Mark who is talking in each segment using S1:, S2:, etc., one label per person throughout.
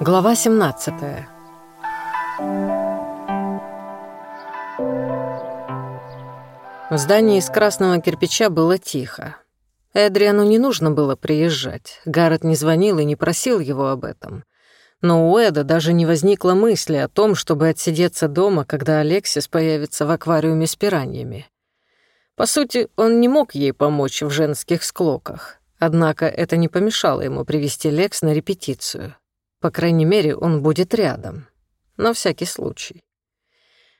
S1: Глава 17 В здании из красного кирпича было тихо. Эдриану не нужно было приезжать. Гаррет не звонил и не просил его об этом. Но у Эда даже не возникло мысли о том, чтобы отсидеться дома, когда Алексис появится в аквариуме с пираньями. По сути, он не мог ей помочь в женских склоках. Однако это не помешало ему привести Лекс на репетицию. По крайней мере, он будет рядом. На всякий случай.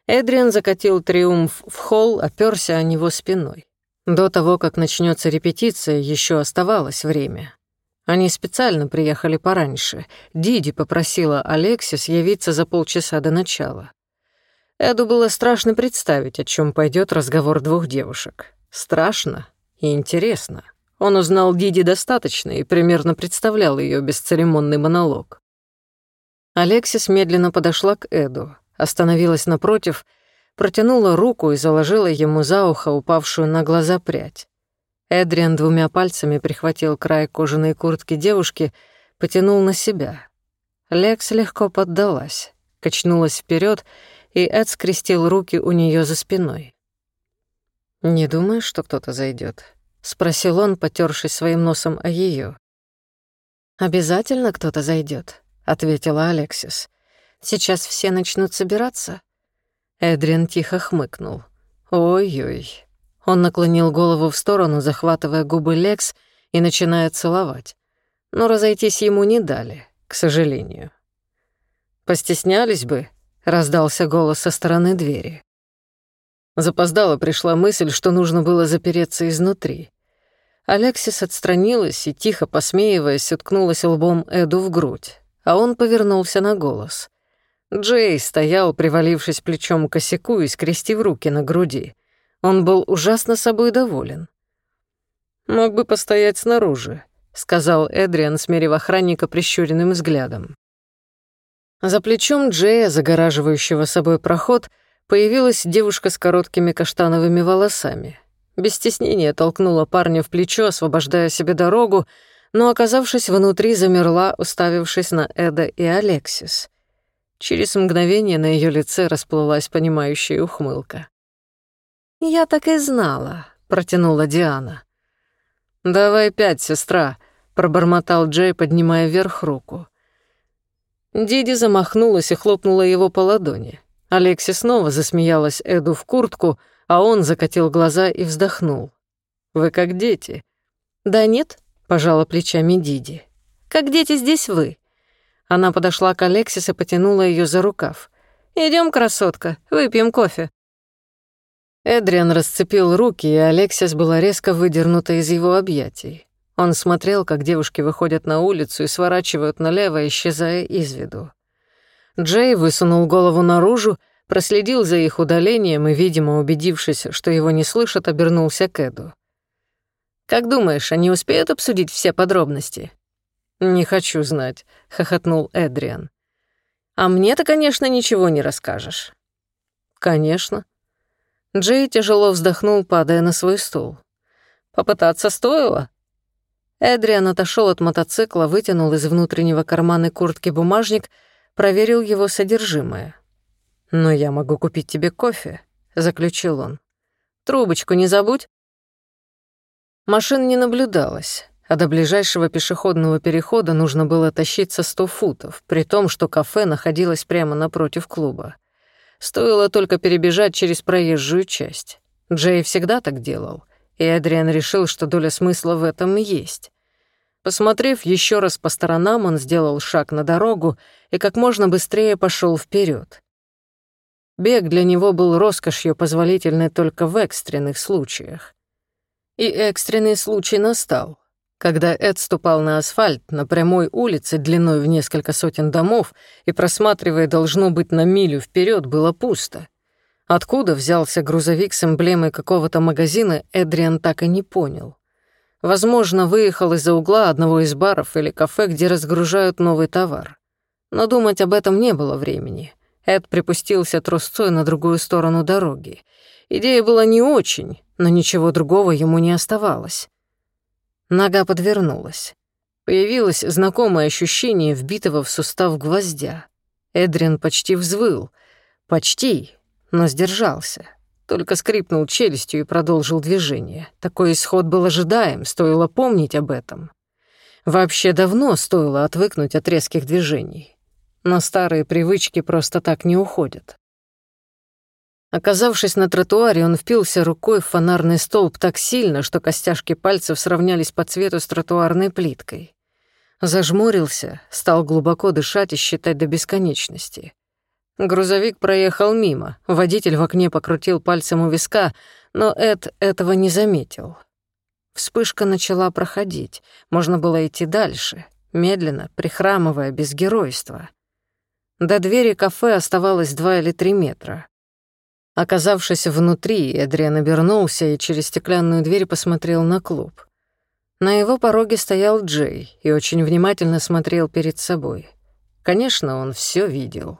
S1: Эдриан закатил триумф в холл, оперся о него спиной. До того, как начнется репетиция, еще оставалось время. Они специально приехали пораньше. Диди попросила Алексис явиться за полчаса до начала. Эду было страшно представить, о чем пойдет разговор двух девушек. Страшно и интересно. Он узнал Диди достаточно и примерно представлял ее бесцеремонный монолог. Алексис медленно подошла к Эду, остановилась напротив, протянула руку и заложила ему за ухо упавшую на глаза прядь. Эдриан двумя пальцами прихватил край кожаной куртки девушки, потянул на себя. Лекс легко поддалась, качнулась вперед, и Эд скрестил руки у нее за спиной. «Не думаешь, что кто-то зайдет? Спросил он, потершись своим носом о ее. «Обязательно кто-то зайдет, ответила Алексис. «Сейчас все начнут собираться». Эдриан тихо хмыкнул. «Ой-ой». Он наклонил голову в сторону, захватывая губы Лекс и начиная целовать. Но разойтись ему не дали, к сожалению. «Постеснялись бы», — раздался голос со стороны двери. Запоздала пришла мысль, что нужно было запереться изнутри. Алексис отстранилась и, тихо посмеиваясь, уткнулась лбом Эду в грудь, а он повернулся на голос. Джей стоял, привалившись плечом к косяку и скрестив руки на груди. Он был ужасно собой доволен. «Мог бы постоять снаружи», — сказал Эдриан, смерив охранника прищуренным взглядом. За плечом Джея, загораживающего собой проход, появилась девушка с короткими каштановыми волосами. Без стеснения толкнула парня в плечо, освобождая себе дорогу, но, оказавшись внутри, замерла, уставившись на Эда и Алексис. Через мгновение на ее лице расплылась понимающая ухмылка. «Я так и знала», — протянула Диана. «Давай пять, сестра», — пробормотал Джей, поднимая вверх руку. Диди замахнулась и хлопнула его по ладони. Алекси снова засмеялась Эду в куртку, а он закатил глаза и вздохнул. «Вы как дети». «Да нет», — пожала плечами Диди. «Как дети здесь вы». Она подошла к Алексис и потянула ее за рукав. Идем, красотка, выпьем кофе». Эдриан расцепил руки, и Алексис была резко выдернута из его объятий. Он смотрел, как девушки выходят на улицу и сворачивают налево, исчезая из виду. Джей высунул голову наружу, проследил за их удалением и, видимо, убедившись, что его не слышат, обернулся к Эду. «Как думаешь, они успеют обсудить все подробности?» «Не хочу знать», — хохотнул Эдриан. «А мне-то, конечно, ничего не расскажешь». «Конечно». Джей тяжело вздохнул, падая на свой стул. «Попытаться стоило?» Эдриан отошел от мотоцикла, вытянул из внутреннего кармана куртки бумажник, проверил его содержимое. «Но я могу купить тебе кофе», — заключил он. «Трубочку не забудь». Машин не наблюдалось а до ближайшего пешеходного перехода нужно было тащиться сто футов, при том, что кафе находилось прямо напротив клуба. Стоило только перебежать через проезжую часть. Джей всегда так делал, и Адриан решил, что доля смысла в этом есть. Посмотрев еще раз по сторонам, он сделал шаг на дорогу и как можно быстрее пошел вперед. Бег для него был роскошью, позволительной только в экстренных случаях. И экстренный случай настал. Когда Эд ступал на асфальт на прямой улице длиной в несколько сотен домов и, просматривая, должно быть, на милю вперед, было пусто. Откуда взялся грузовик с эмблемой какого-то магазина, Эдриан так и не понял. Возможно, выехал из-за угла одного из баров или кафе, где разгружают новый товар. Но думать об этом не было времени. Эд припустился трусцой на другую сторону дороги. Идея была не очень, но ничего другого ему не оставалось. Нога подвернулась. Появилось знакомое ощущение вбитого в сустав гвоздя. Эдриан почти взвыл. Почти, но сдержался. Только скрипнул челюстью и продолжил движение. Такой исход был ожидаем, стоило помнить об этом. Вообще давно стоило отвыкнуть от резких движений. Но старые привычки просто так не уходят. Оказавшись на тротуаре, он впился рукой в фонарный столб так сильно, что костяшки пальцев сравнялись по цвету с тротуарной плиткой. Зажмурился, стал глубоко дышать и считать до бесконечности. Грузовик проехал мимо, водитель в окне покрутил пальцем у виска, но Эд этого не заметил. Вспышка начала проходить, можно было идти дальше, медленно, прихрамывая, без геройства. До двери кафе оставалось два или три метра. Оказавшись внутри, Эдриан обернулся и через стеклянную дверь посмотрел на клуб. На его пороге стоял Джей и очень внимательно смотрел перед собой. Конечно, он все видел.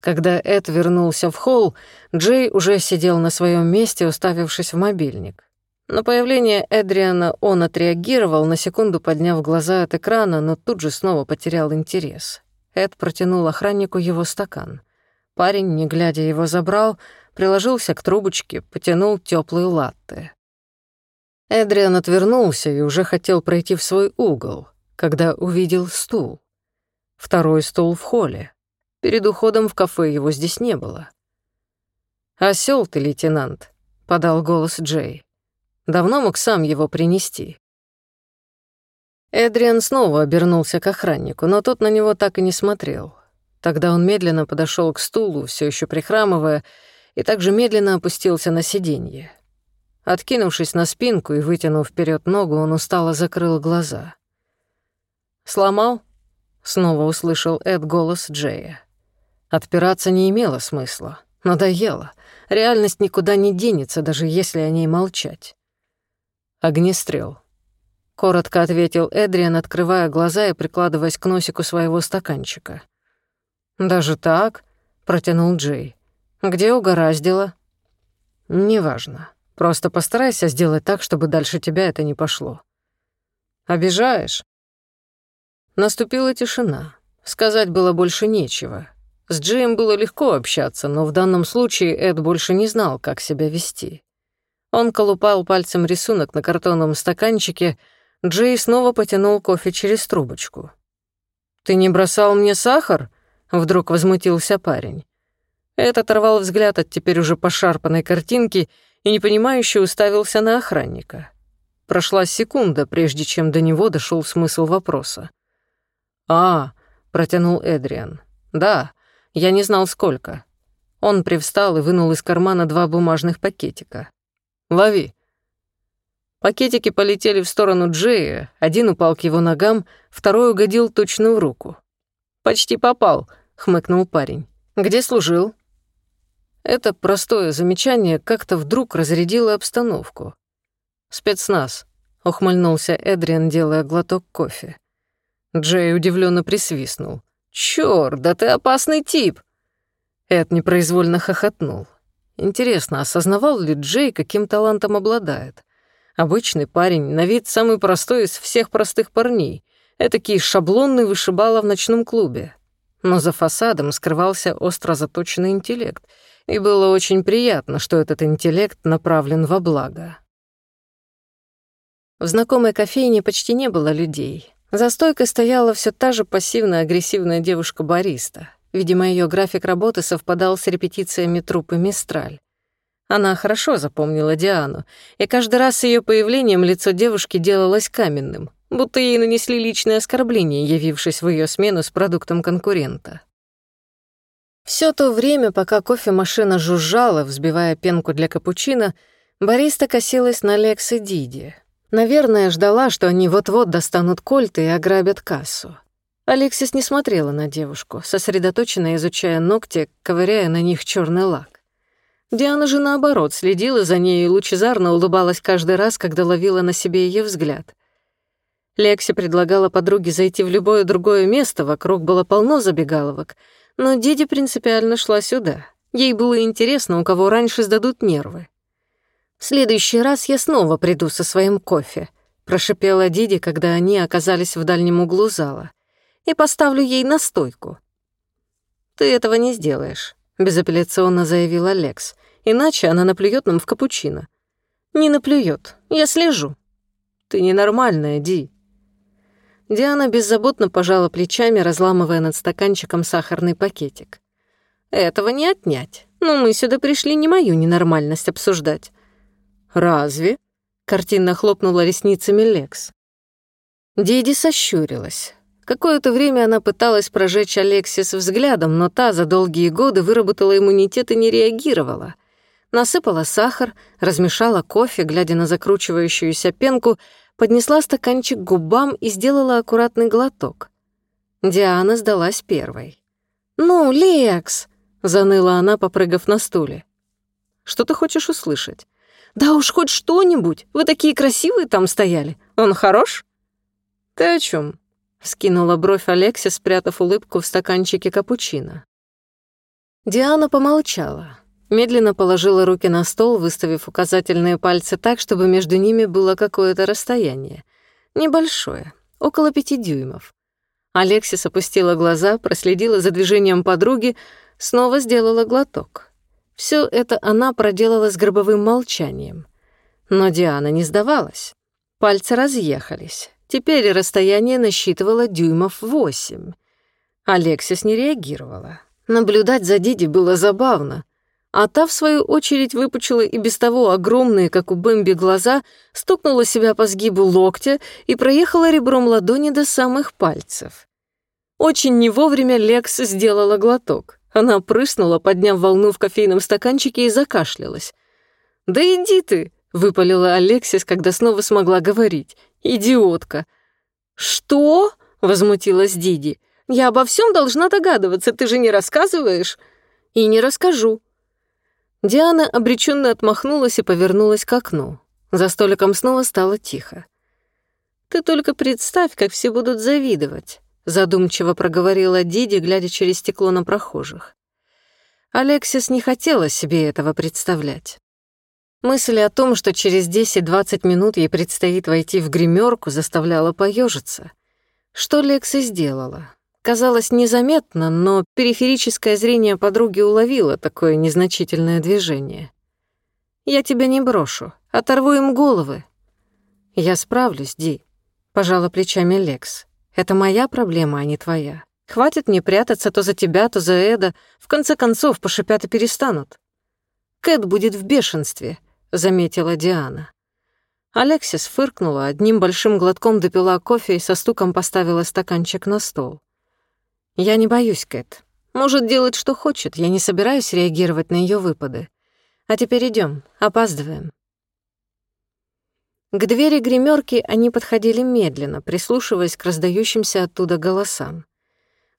S1: Когда Эд вернулся в холл, Джей уже сидел на своем месте, уставившись в мобильник. На появление Эдриана он отреагировал, на секунду подняв глаза от экрана, но тут же снова потерял интерес. Эд протянул охраннику его стакан — Парень, не глядя, его забрал, приложился к трубочке, потянул теплые латте. Эдриан отвернулся и уже хотел пройти в свой угол, когда увидел стул. Второй стул в холле. Перед уходом в кафе его здесь не было. «Осёл ты, лейтенант», — подал голос Джей. «Давно мог сам его принести». Эдриан снова обернулся к охраннику, но тот на него так и не смотрел. Тогда он медленно подошел к стулу, все еще прихрамывая, и также медленно опустился на сиденье. Откинувшись на спинку и вытянув вперед ногу, он устало закрыл глаза. «Сломал?» — снова услышал Эд голос Джея. Отпираться не имело смысла. Надоело. Реальность никуда не денется, даже если о ней молчать. «Огнестрел», — коротко ответил Эдриан, открывая глаза и прикладываясь к носику своего стаканчика. «Даже так?» — протянул Джей. «Где угораздило?» «Неважно. Просто постарайся сделать так, чтобы дальше тебя это не пошло». «Обижаешь?» Наступила тишина. Сказать было больше нечего. С Джеем было легко общаться, но в данном случае Эд больше не знал, как себя вести. Он колупал пальцем рисунок на картонном стаканчике, Джей снова потянул кофе через трубочку. «Ты не бросал мне сахар?» Вдруг возмутился парень. Этот оторвал взгляд от теперь уже пошарпанной картинки и непонимающе уставился на охранника. Прошла секунда, прежде чем до него дошел смысл вопроса. «А», — протянул Эдриан. «Да, я не знал, сколько». Он привстал и вынул из кармана два бумажных пакетика. «Лови». Пакетики полетели в сторону Джея, один упал к его ногам, второй угодил точно в руку. «Почти попал», — хмыкнул парень. «Где служил?» Это простое замечание как-то вдруг разрядило обстановку. «Спецназ», — ухмыльнулся Эдриан, делая глоток кофе. Джей удивленно присвистнул. «Чёрт, да ты опасный тип!» Эд непроизвольно хохотнул. Интересно, осознавал ли Джей, каким талантом обладает? Обычный парень, на вид самый простой из всех простых парней. Этакий шаблонный вышибала в ночном клубе но за фасадом скрывался остро заточенный интеллект, и было очень приятно, что этот интеллект направлен во благо. В знакомой кофейне почти не было людей. За стойкой стояла все та же пассивно-агрессивная девушка-бариста. Видимо, ее график работы совпадал с репетициями труппы «Мистраль». Она хорошо запомнила Диану, и каждый раз с ее появлением лицо девушки делалось каменным, будто ей нанесли личное оскорбление, явившись в ее смену с продуктом конкурента. Все то время, пока кофемашина жужжала, взбивая пенку для капучино, бариста косилась на Лекс и Диди. Наверное, ждала, что они вот-вот достанут кольты и ограбят кассу. Алексис не смотрела на девушку, сосредоточенно изучая ногти, ковыряя на них черный лак. Диана же, наоборот, следила за ней и лучезарно улыбалась каждый раз, когда ловила на себе ее взгляд. Лекси предлагала подруге зайти в любое другое место, вокруг было полно забегаловок, но Диди принципиально шла сюда. Ей было интересно, у кого раньше сдадут нервы. «В следующий раз я снова приду со своим кофе», —— прошипела Диди, когда они оказались в дальнем углу зала. «И поставлю ей настойку». «Ты этого не сделаешь», — безапелляционно заявил Алекс. «Иначе она наплюет нам в капучино». «Не наплюет. Я слежу». «Ты ненормальная, Ди». Диана беззаботно пожала плечами, разламывая над стаканчиком сахарный пакетик. «Этого не отнять. Но мы сюда пришли не мою ненормальность обсуждать». «Разве?» — картинно хлопнула ресницами Лекс. Диди сощурилась. Какое-то время она пыталась прожечь Алексис взглядом, но та за долгие годы выработала иммунитет и не реагировала. Насыпала сахар, размешала кофе, глядя на закручивающуюся пенку, поднесла стаканчик к губам и сделала аккуратный глоток. Диана сдалась первой. «Ну, Лекс!» — заныла она, попрыгав на стуле. «Что ты хочешь услышать?» «Да уж хоть что-нибудь! Вы такие красивые там стояли! Он хорош?» «Ты о чем? Скинула бровь Алексия, спрятав улыбку в стаканчике капучино. Диана помолчала. Медленно положила руки на стол, выставив указательные пальцы так, чтобы между ними было какое-то расстояние. Небольшое, около пяти дюймов. Алексис опустила глаза, проследила за движением подруги, снова сделала глоток. Все это она проделала с гробовым молчанием. Но Диана не сдавалась. Пальцы разъехались. Теперь расстояние насчитывало дюймов восемь. Алексис не реагировала. Наблюдать за Диди было забавно. А та, в свою очередь, выпучила и без того огромные, как у Бэмби, глаза, стукнула себя по сгибу локтя и проехала ребром ладони до самых пальцев. Очень не вовремя Лекс сделала глоток. Она прыснула, подняв волну в кофейном стаканчике и закашлялась. «Да иди ты!» — выпалила Алексис, когда снова смогла говорить. «Идиотка!» «Что?» — возмутилась Диди. «Я обо всем должна догадываться, ты же не рассказываешь?» «И не расскажу». Диана обреченно отмахнулась и повернулась к окну. За столиком снова стало тихо. «Ты только представь, как все будут завидовать», — задумчиво проговорила Диди, глядя через стекло на прохожих. Алексис не хотела себе этого представлять. Мысль о том, что через 10-20 минут ей предстоит войти в гримерку, заставляла поежиться. Что Лекси сделала? Казалось незаметно, но периферическое зрение подруги уловило такое незначительное движение. «Я тебя не брошу, оторву им головы». «Я справлюсь, Ди», — пожала плечами Лекс. «Это моя проблема, а не твоя. Хватит мне прятаться то за тебя, то за Эда. В конце концов, пошипят и перестанут. Кэт будет в бешенстве заметила Диана. Алексис фыркнула, одним большим глотком допила кофе и со стуком поставила стаканчик на стол. «Я не боюсь, Кэт. Может делать, что хочет, я не собираюсь реагировать на ее выпады. А теперь идем, опаздываем». К двери гримерки они подходили медленно, прислушиваясь к раздающимся оттуда голосам.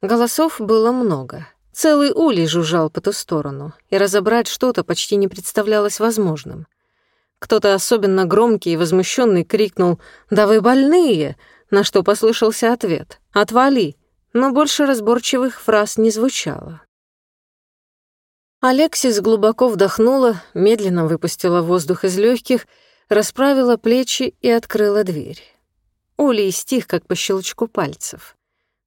S1: Голосов было много. Целый улей жужжал по ту сторону, и разобрать что-то почти не представлялось возможным. Кто-то особенно громкий и возмущенный крикнул «Да вы больные!», на что послышался ответ «Отвали!», но больше разборчивых фраз не звучало. Алексис глубоко вдохнула, медленно выпустила воздух из легких, расправила плечи и открыла дверь. Улей стих, как по щелчку пальцев.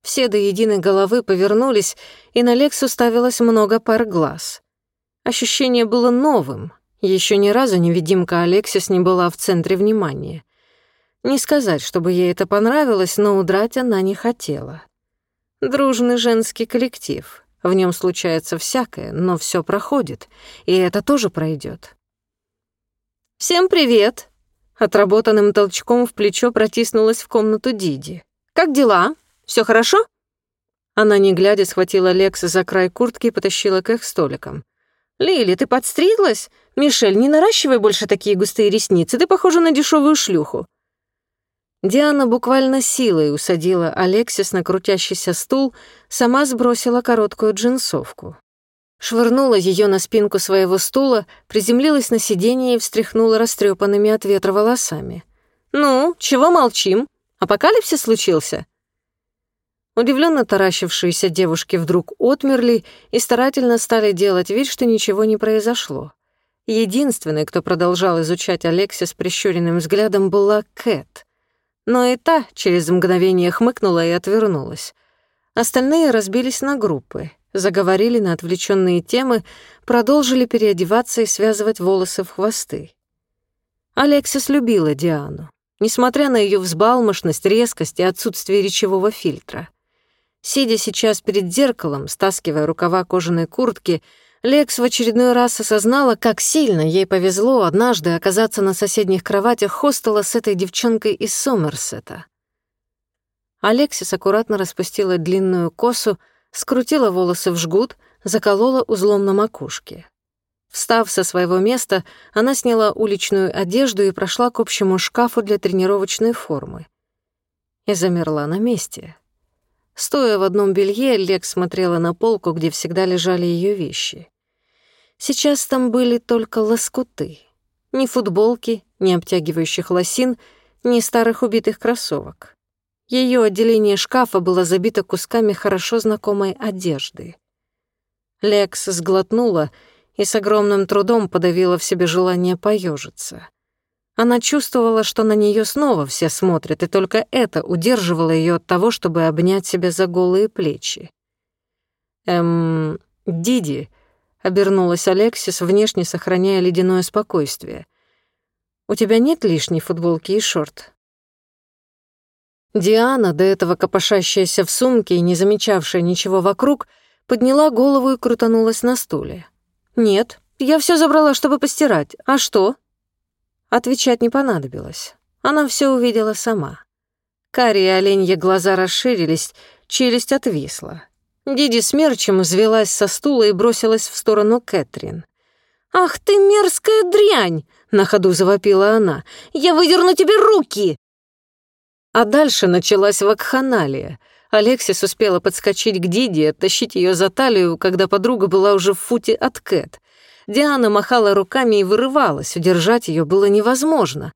S1: Все до единой головы повернулись, и на Лексу ставилось много пар глаз. Ощущение было новым, еще ни разу невидимка Алексис не была в центре внимания. Не сказать, чтобы ей это понравилось, но удрать она не хотела. Дружный женский коллектив. В нем случается всякое, но все проходит, и это тоже пройдет. «Всем привет!» Отработанным толчком в плечо протиснулась в комнату Диди. «Как дела? Все хорошо?» Она, не глядя, схватила Лекса за край куртки и потащила к их столикам. «Лили, ты подстриглась? Мишель, не наращивай больше такие густые ресницы, ты похожа на дешевую шлюху». Диана буквально силой усадила Алексис на крутящийся стул, сама сбросила короткую джинсовку. Швырнула ее на спинку своего стула, приземлилась на сиденье и встряхнула растрепанными от ветра волосами. «Ну, чего молчим? Апокалипсис случился?» Удивленно таращившиеся девушки вдруг отмерли и старательно стали делать вид, что ничего не произошло. Единственной, кто продолжал изучать Алекси с прищуренным взглядом, была Кэт. но и та через мгновение хмыкнула и отвернулась. Остальные разбились на группы, заговорили на отвлеченные темы, продолжили переодеваться и связывать волосы в хвосты. Алексис любила Диану, несмотря на ее взбалмошность, резкость и отсутствие речевого фильтра. Сидя сейчас перед зеркалом, стаскивая рукава кожаной куртки, Лекс в очередной раз осознала, как сильно ей повезло однажды оказаться на соседних кроватях хостела с этой девчонкой из Сомерсета. Алексис аккуратно распустила длинную косу, скрутила волосы в жгут, заколола узлом на макушке. Встав со своего места, она сняла уличную одежду и прошла к общему шкафу для тренировочной формы. И замерла на месте. Стоя в одном белье, Лекс смотрела на полку, где всегда лежали ее вещи. Сейчас там были только лоскуты. Ни футболки, ни обтягивающих лосин, ни старых убитых кроссовок. Ее отделение шкафа было забито кусками хорошо знакомой одежды. Лекс сглотнула и с огромным трудом подавила в себе желание поежиться. Она чувствовала, что на нее снова все смотрят, и только это удерживало ее от того, чтобы обнять себя за голые плечи. «Эм, Диди», — обернулась Алексис, внешне сохраняя ледяное спокойствие. «У тебя нет лишней футболки и шорт?» Диана, до этого копошащаяся в сумке и не замечавшая ничего вокруг, подняла голову и крутанулась на стуле. «Нет, я все забрала, чтобы постирать. А что?» Отвечать не понадобилось. Она все увидела сама. Карие оленьи глаза расширились, челюсть отвисла. Диди смерчем взвелась со стула и бросилась в сторону Кэтрин. «Ах ты мерзкая дрянь!» — на ходу завопила она. «Я выдерну тебе руки!» А дальше началась вакханалия. Алексис успела подскочить к Диди и оттащить ее за талию, когда подруга была уже в футе от Кэт. Диана махала руками и вырывалась, удержать ее было невозможно.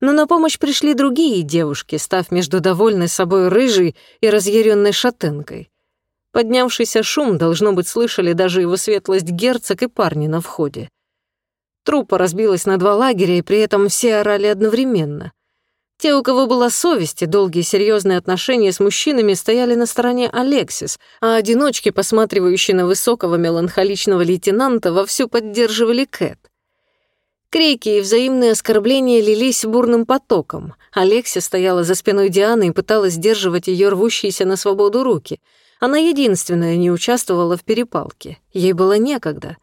S1: Но на помощь пришли другие девушки, став между довольной собой рыжей и разъяренной шатенкой. Поднявшийся шум, должно быть, слышали даже его светлость герцог и парни на входе. Труппа разбилась на два лагеря, и при этом все орали одновременно. Те, у кого была совесть и долгие серьезные отношения с мужчинами, стояли на стороне Алексис, а одиночки, посматривающие на высокого меланхоличного лейтенанта, вовсю поддерживали Кэт. Крики и взаимные оскорбления лились бурным потоком. Алексис стояла за спиной Дианы и пыталась сдерживать ее рвущиеся на свободу руки. Она единственная не участвовала в перепалке. Ей было некогда.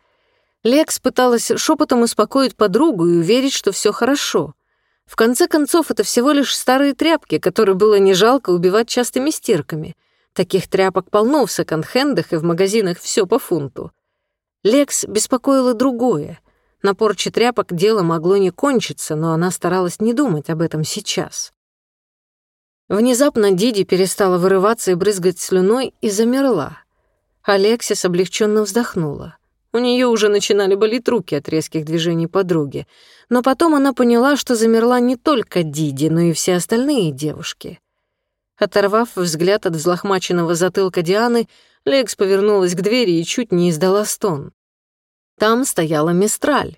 S1: Лекс пыталась шепотом успокоить подругу и уверить, что все хорошо — в конце концов, это всего лишь старые тряпки, которые было не жалко убивать частыми стирками. Таких тряпок полно в секонд-хендах и в магазинах все по фунту. Лекс беспокоило другое. На порче тряпок дело могло не кончиться, но она старалась не думать об этом сейчас. Внезапно Диди перестала вырываться и брызгать слюной и замерла. Алексис облегченно вздохнула. У нее уже начинали болеть руки от резких движений подруги. Но потом она поняла, что замерла не только Диди, но и все остальные девушки. Оторвав взгляд от взлохмаченного затылка Дианы, Лекс повернулась к двери и чуть не издала стон. Там стояла Мистраль.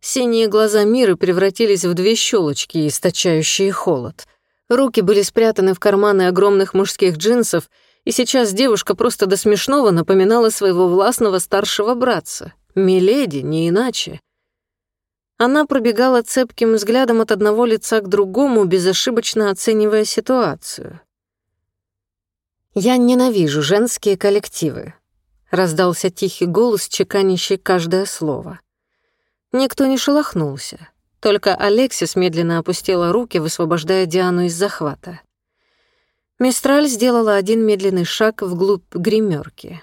S1: Синие глаза Миры превратились в две щелочки, источающие холод. Руки были спрятаны в карманы огромных мужских джинсов — и сейчас девушка просто до смешного напоминала своего властного старшего братца. Миледи, не иначе. Она пробегала цепким взглядом от одного лица к другому, безошибочно оценивая ситуацию. «Я ненавижу женские коллективы», — раздался тихий голос, чеканящий каждое слово. Никто не шелохнулся. Только Алексис медленно опустила руки, высвобождая Диану из захвата. Мистраль сделала один медленный шаг вглубь гримерки.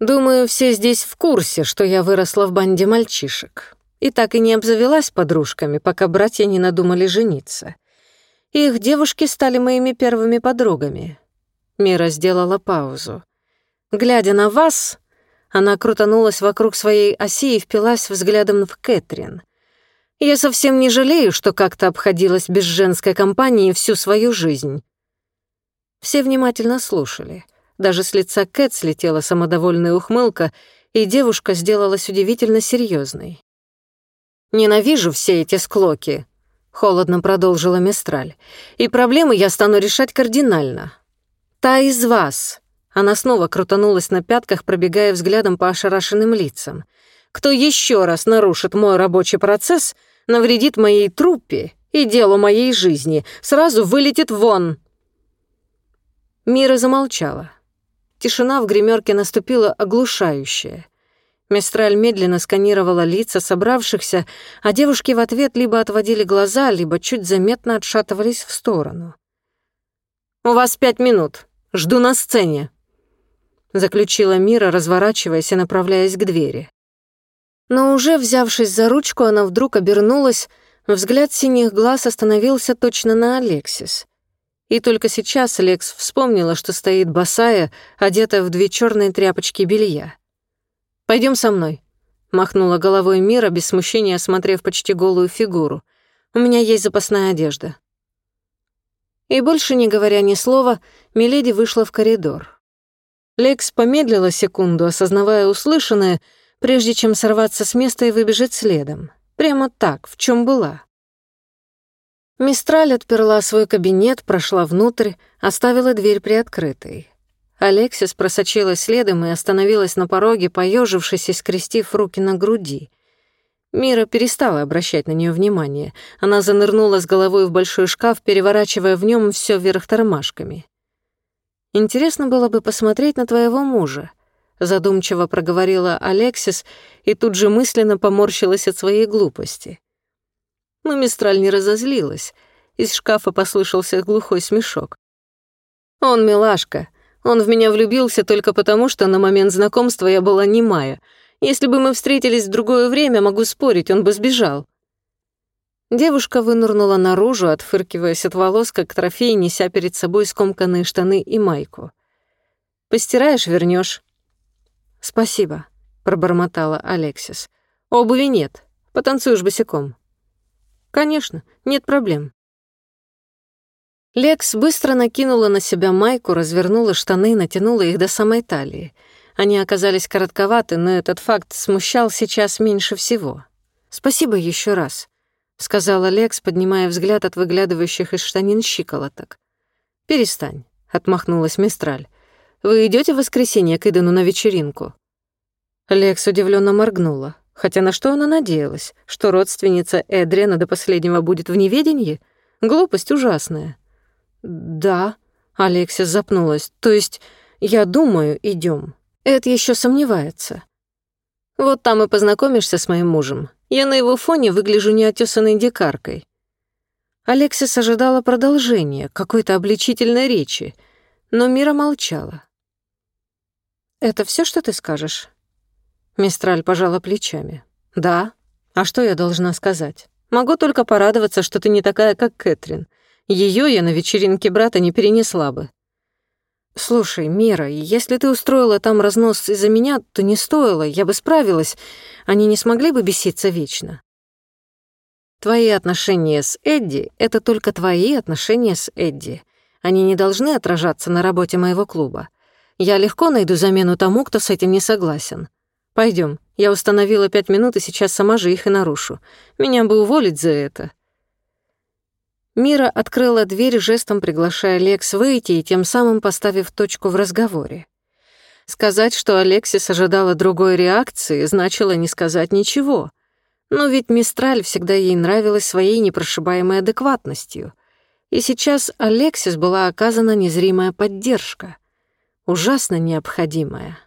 S1: «Думаю, все здесь в курсе, что я выросла в банде мальчишек. И так и не обзавелась подружками, пока братья не надумали жениться. Их девушки стали моими первыми подругами». Мира сделала паузу. «Глядя на вас...» Она крутанулась вокруг своей оси и впилась взглядом в Кэтрин. «Я совсем не жалею, что как-то обходилась без женской компании всю свою жизнь. Все внимательно слушали. Даже с лица Кэт слетела самодовольная ухмылка, и девушка сделалась удивительно серьезной. «Ненавижу все эти склоки», — холодно продолжила Мистраль. «И проблемы я стану решать кардинально. Та из вас...» Она снова крутанулась на пятках, пробегая взглядом по ошарашенным лицам. «Кто еще раз нарушит мой рабочий процесс, навредит моей труппе и делу моей жизни, сразу вылетит вон!» Мира замолчала. Тишина в гримерке наступила оглушающая. Мистраль медленно сканировала лица собравшихся, а девушки в ответ либо отводили глаза, либо чуть заметно отшатывались в сторону. «У вас пять минут. Жду на сцене», — заключила Мира, разворачиваясь и направляясь к двери. Но уже взявшись за ручку, она вдруг обернулась, взгляд синих глаз остановился точно на Алексис. И только сейчас Лекс вспомнила, что стоит босая, одетая в две черные тряпочки белья. Пойдем со мной», — махнула головой Мира, без смущения осмотрев почти голую фигуру. «У меня есть запасная одежда». И больше не говоря ни слова, Миледи вышла в коридор. Лекс помедлила секунду, осознавая услышанное, прежде чем сорваться с места и выбежать следом. Прямо так, в чем была. Мистраль отперла свой кабинет, прошла внутрь, оставила дверь приоткрытой. Алексис просочилась следом и остановилась на пороге, поежившись и скрестив руки на груди. Мира перестала обращать на нее внимание. Она занырнула с головой в большой шкаф, переворачивая в нем все вверх тормашками. «Интересно было бы посмотреть на твоего мужа», — задумчиво проговорила Алексис и тут же мысленно поморщилась от своей глупости. Но Мистраль не разозлилась. Из шкафа послышался глухой смешок. «Он милашка», он в меня влюбился только потому, что на момент знакомства я была немая. Если бы мы встретились в другое время, могу спорить, он бы сбежал. Девушка вынырнула наружу, отфыркиваясь от волос, как трофей, неся перед собой скомканные штаны и майку. «Постираешь, вернешь. «Спасибо», — пробормотала Алексис. «Обуви нет. Потанцуешь босиком». «Конечно, нет проблем». Лекс быстро накинула на себя майку, развернула штаны, натянула их до самой талии. Они оказались коротковаты, но этот факт смущал сейчас меньше всего. «Спасибо еще раз», — сказала Лекс, поднимая взгляд от выглядывающих из штанин щиколоток. «Перестань», — отмахнулась Мистраль. «Вы идете в воскресенье к Идену на вечеринку?» Лекс удивленно моргнула. Хотя на что она надеялась? Что родственница Эдриана до последнего будет в неведении? Глупость ужасная. «Да», — Алексия запнулась. «То есть, я думаю, идем. Эд еще сомневается». «Вот там и познакомишься с моим мужем. Я на его фоне выгляжу неотесанной дикаркой». Алексис ожидала продолжения, какой-то обличительной речи, но Мира молчала. «Это все, что ты скажешь?» Мистраль пожала плечами. «Да. А что я должна сказать? Могу только порадоваться, что ты не такая, как Кэтрин. Ее я на вечеринке брата не перенесла бы. «Слушай, Мира, если ты устроила там разнос из-за меня, то не стоило, я бы справилась. Они не смогли бы беситься вечно». Твои отношения с Эдди — это только твои отношения с Эдди. Они не должны отражаться на работе моего клуба. Я легко найду замену тому, кто с этим не согласен. Пойдем. Я установила пять минут и сейчас сама же их и нарушу. Меня бы уволить за это. Мира открыла дверь, жестом приглашая Лекс выйти и тем самым поставив точку в разговоре. Сказать, что Алексис ожидала другой реакции, значило не сказать ничего. Но ведь Мистраль всегда ей нравилась своей непрошибаемой адекватностью. И сейчас Алексис была оказана незримая поддержка. Ужасно необходимая.